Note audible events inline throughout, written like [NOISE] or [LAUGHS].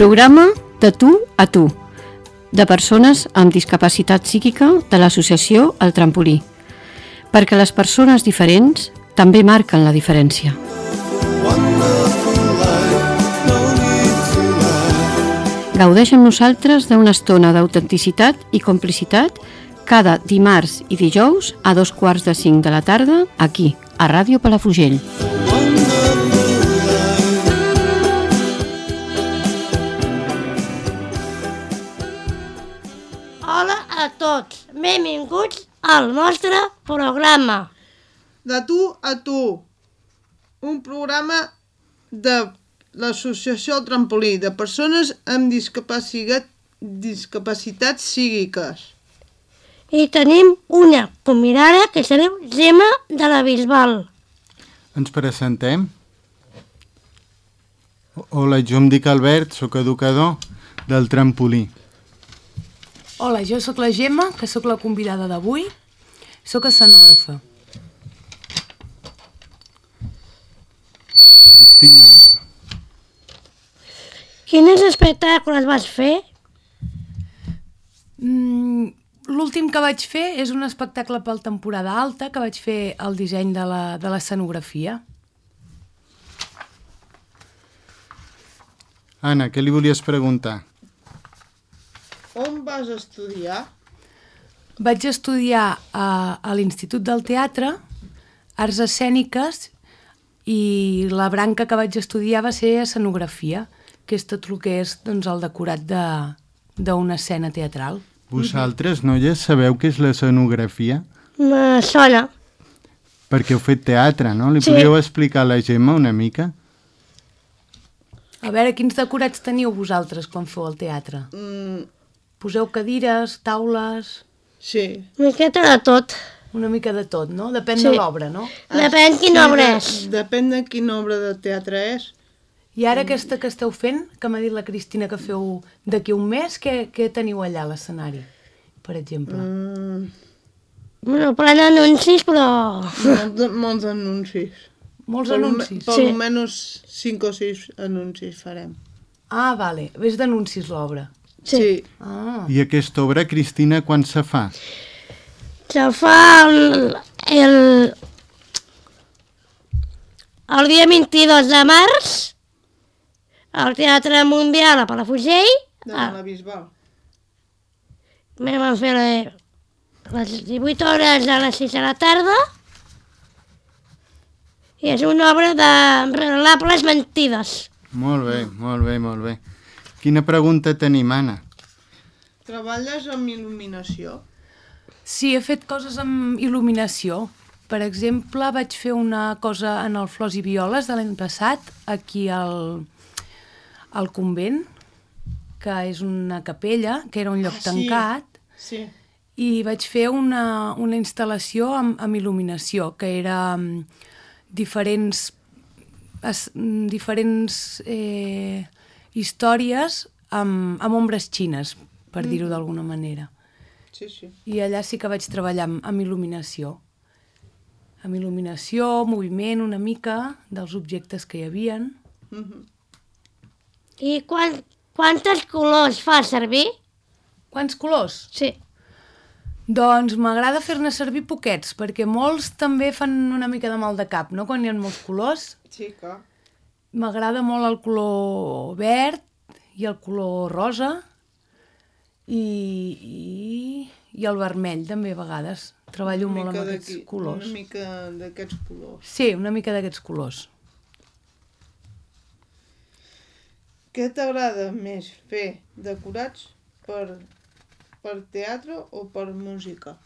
Programa de tu a tu, de persones amb discapacitat psíquica de l'associació El Trampolí, perquè les persones diferents també marquen la diferència. Gaudeix amb nosaltres d'una estona d'autenticitat i complicitat cada dimarts i dijous a dos quarts de cinc de la tarda aquí, a Ràdio Palafrugell. Hola a tots, benvinguts al nostre programa. De tu a tu. Un programa de l'Associació El Trampolí de persones amb discapacitat, discapacitats psíquiques. I tenim una convidada que sereu Gemma de la Bisbal. Ens presentem? Hola, jo em dic Albert, sóc educador del trampolí. Hola, jo sóc la Gemma, que sóc la convidada d'avui. Sóc escenògrafa. Cristina, Quins espectacles vas fer? Mm, L'últim que vaig fer és un espectacle pel temporada alta, que vaig fer el disseny de la- de l'escenografia. Anna, què li volies preguntar? On vas estudiar? Vaig estudiar a, a l'Institut del Teatre, Arts Escèniques, i la branca que vaig estudiar va ser escenografia, que és tot el que és doncs, el decorat de- d'una escena teatral. Vosaltres, noies, sabeu què és l'escenografia? Me sona. Perquè heu fet teatre, no? Li Sí. podríeu explicar a la Gemma una mica? A veure, quins decorats teniu vosaltres quan feu el teatre? Mm, Poseu cadires, taules, sí. Una miqueta de tot. una mica de tot, no? Depèn Sí. de l'obra, no? Depèn quina obra és. de- Depèn de quina obra de teatre és. I ara aquesta que esteu fent, que m'ha dit la Cristina que feu d'aquí un mes, què, què teniu allà a l'escenari, per exemple? Mm. Mm, Bueno, plan anuncis, però... molt de, molts anuncis. Molts Per, anuncis. per Sí. almenys 5 o 6 anuncis farem. Ah, vale, és d'anuncis l'obra. Sí. sí. Ah, I aquesta obra, Cristina, quan se fa? Se fa el, el, el dia 22 de març al Teatre Mundial a Palafrugell. De Ah, la Bisbal. Vam a fer la- les 18 hores a les 6 de la tarda i és una obra de relables mentides. Molt bé, molt bé, molt bé. Quina pregunta tenim, Anna? Treballes amb il·luminació? sí, he fet coses amb il·luminació. Per exemple, vaig fer una cosa en el Flors i Violes de l'any passat, aquí al, al convent, que és una capella, que era un lloc Ah, sí. tancat, Sí. i vaig fer una, una instal·lació amb, amb il·luminació, que era mm, diferents, es, mm, diferents eh, històries amb, amb ombres xines, per dir-ho d'alguna manera. Sí, sí. I allà sí que vaig treballar amb, amb il·luminació. Amb il·luminació, moviment una mica dels objectes que hi havien. Mhm. I quan, quantes colors fa servir? Quants colors? Sí. Doncs m'agrada fer-ne servir poquets, perquè molts també fan una mica de mal de cap, no?, quan hi ha molts colors. Sí, clar. M'agrada molt el color verd i el color rosa i, i, i el vermell també a vegades. Treballo Una molt amb aquests colors. Una mica d'aquests colors. Sí, una mica d'aquests colors. Què t'agrada més fer? Decorats per, per teatre o per música?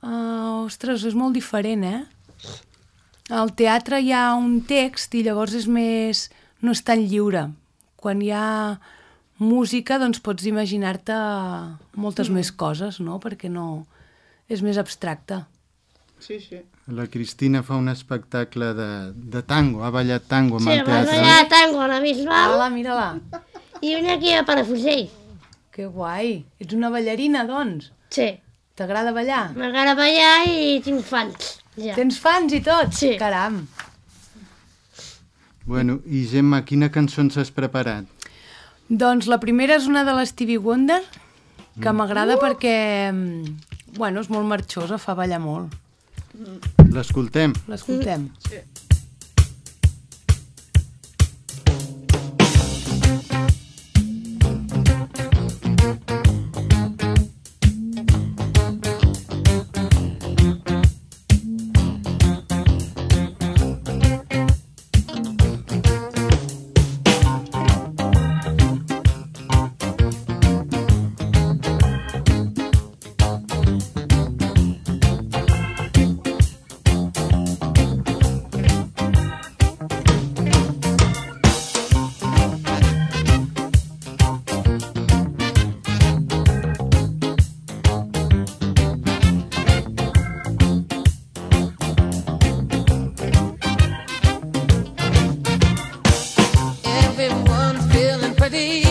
Uh, ostres, és molt diferent, eh? Al teatre hi ha un text i llavors és més... no és tan lliure. Quan hi ha música, doncs pots imaginar-te moltes més coses, no? Perquè no... és més abstracte. Sí, sí. La Cristina fa un espectacle de, de tango, ha ballat tango amb Sí, el teatre. ballar tango a la Bisbal Mira-la, mira-la. I una aquí a Palafrugell. Que guai. Ets una ballarina, doncs. Sí. T'agrada ballar? M'agrada ballar i tinc fans. Ja. Tens fans i tot? Sí. Caram. Bueno, i Gemma, quina cançó ens has preparat? Doncs la primera és una de l'Stevie Wonder, que m'agrada perquè, mm, bueno, és molt marxosa, fa ballar molt. L'escoltem? L'escoltem. Everyone's worthy.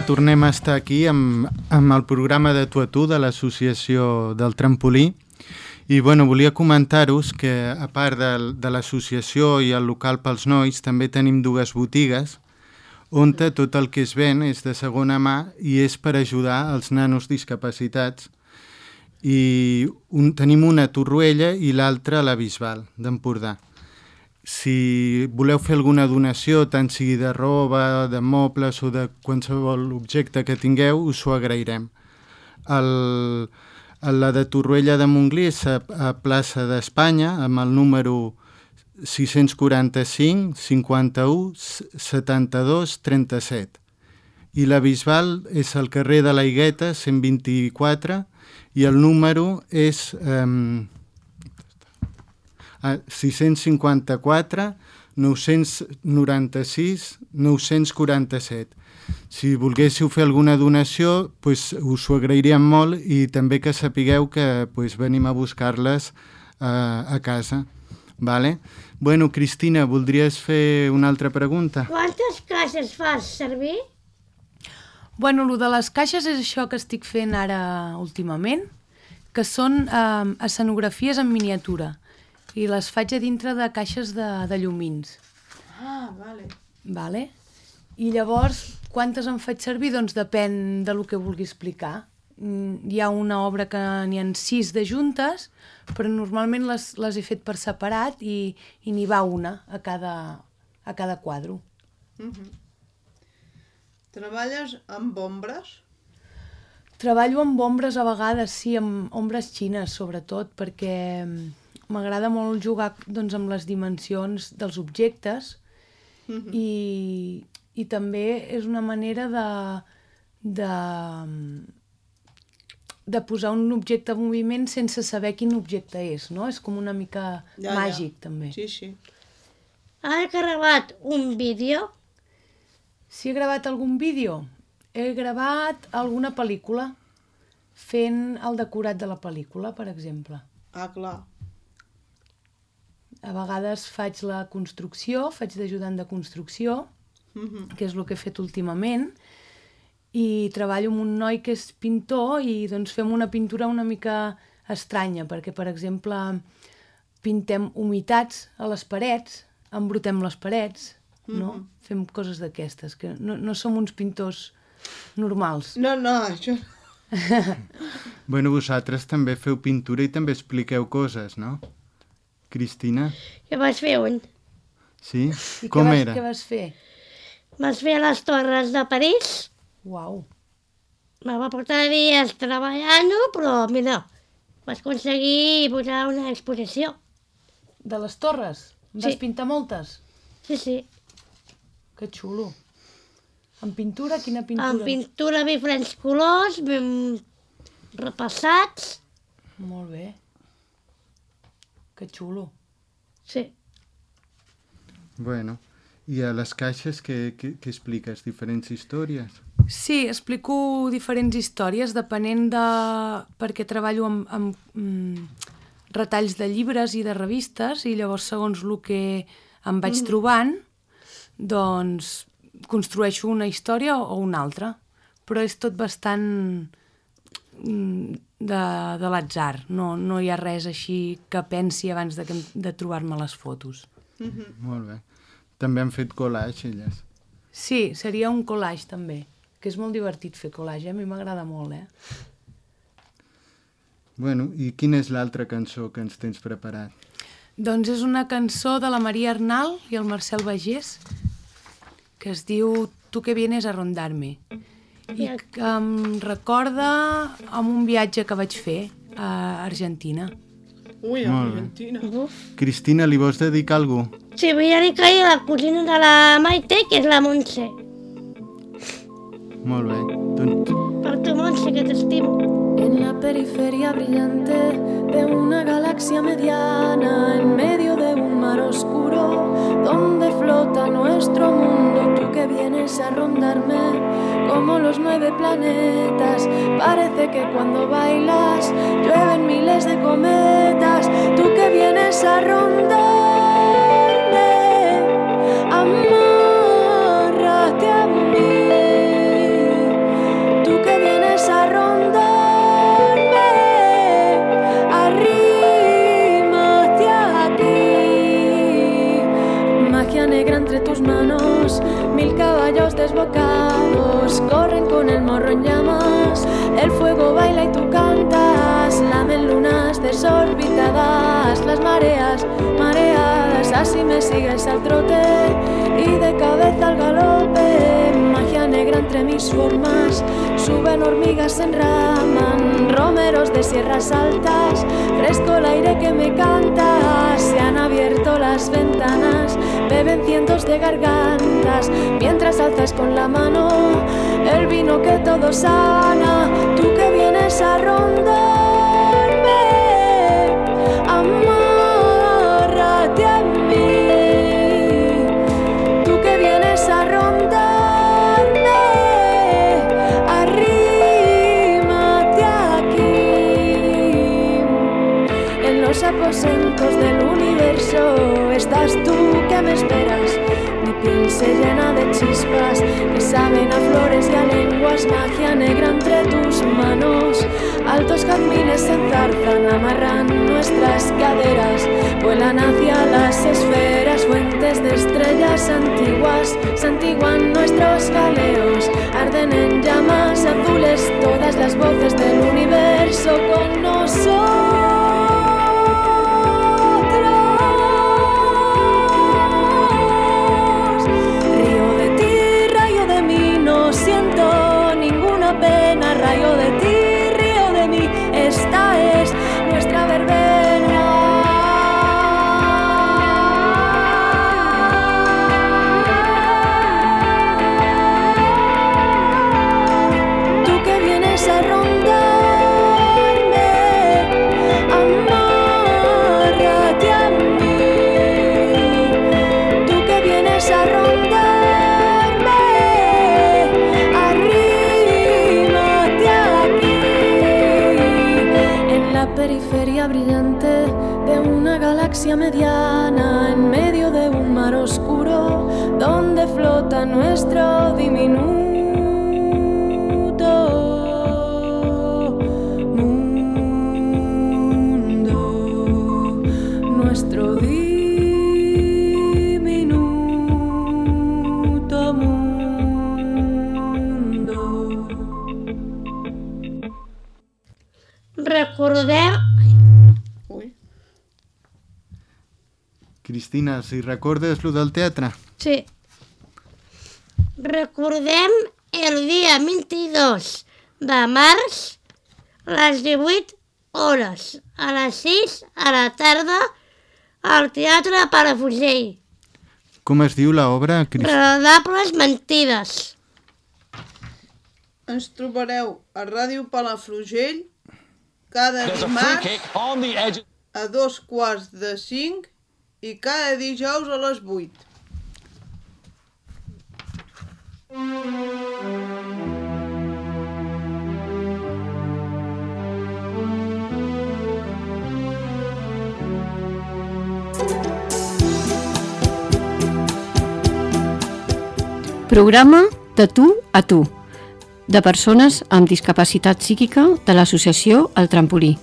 Tornem a estar aquí amb, amb el programa de Tu a Tu de l'Associació del Trampolí. I bueno, volia comentar-vos que a part de, de l'associació i el local pels nois també tenim dues botigues on tot el que es ven és de segona mà i és per ajudar els nanos discapacitats i un, tenim una a Torroella i l'altra a la Bisbal d'Empordà. Si voleu fer alguna donació, tant sigui de roba, de mobles o de qualsevol objecte que tingueu, us ho agrairem. El, la de Torroella de Montgrí és a, a plaça d'Espanya amb el número 645 51 72 37 i la Bisbal és al carrer de la Higueta 124 i el número és eh, 654 996 947 si volguéssiu fer alguna donació pues, us ho agrairíem molt i també que sapigueu que pues, venim a buscar-les eh, a casa vale? Bueno, Cristina, voldries fer una altra pregunta? Quantes caixes fas servir? Bueno, el de les caixes és això que estic fent ara últimament, que són eh, escenografies en miniatura i les faig a dintre de caixes de, de llumins. Ah, vale. Vale? I llavors, quantes en faig servir? Doncs depèn de lo que vulgui explicar. Mm, Hi ha una obra que n'hi ha sis de juntes, però normalment les, les he fet per separat i, i n'hi va una a cada, a cada quadro. Treballes amb ombres? Treballo amb ombres a vegades, sí, amb ombres xines sobretot, perquè mm, m'agrada molt jugar doncs, amb les dimensions dels objectes i, i també és una manera de, de, de posar un objecte en moviment sense saber quin objecte és, no? És com una mica Ja, màgic, ja. també. Sí, sí. Has gravat un vídeo? Si he gravat algun vídeo? He gravat alguna pel·lícula fent el decorat de la pel·lícula, per exemple. Ah, clar. A vegades faig la construcció, faig d'ajudant de construcció, Mhm. que és el que he fet últimament, i treballo amb un noi que és pintor i doncs fem una pintura una mica estranya, perquè, per exemple, pintem humitats a les parets, embrutem les parets, no? Fem coses d'aquestes, que no, no som uns pintors normals. No, no, això... [LAUGHS] Bueno, vosaltres també feu pintura i també expliqueu coses, no? Cristina? Que vas fer un. Sí? I Com què vas, era? Què vas fer? Vas fer a les torres de París. Uau, Me va portar dies treballant-ho, però mira, vas aconseguir posar una exposició. de les torres? En Sí. vas pintar moltes? Sí, sí. Que xulo. En pintura? Quina pintura? Amb pintura diferents colors, ben repassats. Molt bé. Que xulo. Sí. Bueno, i a les caixes què, què, què expliques? Diferents històries? Sí, explico diferents històries depenent de... perquè treballo amb, amb mm, retalls de llibres i de revistes i llavors segons el que em vaig trobant doncs construeixo una història o una altra però és tot bastant mm, de, de l'atzar no, no hi ha res així que pensi abans de, de trobar-me les fotos Molt bé. També han fet collage, elles. Sí, seria un collage també que és molt divertit fer collage, a mi m'agrada molt, eh? Bueno, i quina és l'altra cançó que ens tens preparat? Doncs és una cançó de la Maria Arnal i el Marcel Bagés que es diu Tu que vienes a rondar-me i que em recorda amb un viatge que vaig fer a Argentina. Ui, a. Argentina. Uf. Cristina, li vols dedicar a algú? Sí, vull dedicar a la cosina de la Maite, que és la Montse. Molt bé. Doncs Per tu, Montse, que t'estimo. En la periferia brillante de una galaxia mediana, en medio un mar oscuro, donde flota nuestro mundo, tú que vienes a rondarme como los nueve planetas. Parece que cuando bailas llueven miles de cometas, tú que vienes a rondarme, amárrate así me sigues al trote y de cabeza al galope, magia negra entre mis formas, suben hormigas, se enraman, romeros de sierras altas, fresco el aire que me canta, se han abierto las ventanas, beben cientos de gargantas, mientras alzas con la mano el vino que todo sana, tú que vienes a rondarme, amárrate aposentos del universo estás tú que me esperas. Mi piel se llena de chispas que saben a flores y a lenguas, magia negra entre tus manos. Altos jazmines se enzarzan, amarran nuestras caderas, vuelan hacia las esferas, fuentes de estrellas antiguas, santiguan nuestros galeos, arden en llamas azules todas las voces del universo con nosotros. Cristina, si recordes lo del teatre? Sí. Recordem el dia 22 de març, les 18 hores, a les 6 a la tarda, al Teatre Palafrugell. Com es diu l'obra, Cristina? Agradables mentides. Ens trobareu a Ràdio Palafrugell cada dimarts a dos quarts de cinc i cada dijous a les vuit. Programa de tu a tu, de persones amb discapacitat psíquica de l'associació El Trampolí,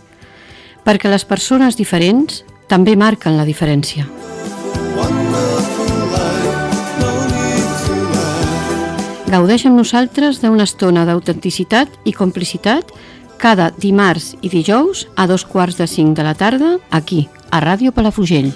perquè les persones diferents també marquen la diferència. Gaudeix amb nosaltres d'una estona d'autenticitat i complicitat cada dimarts i dijous a dos quarts de cinc de la tarda aquí, a Ràdio Palafrugell.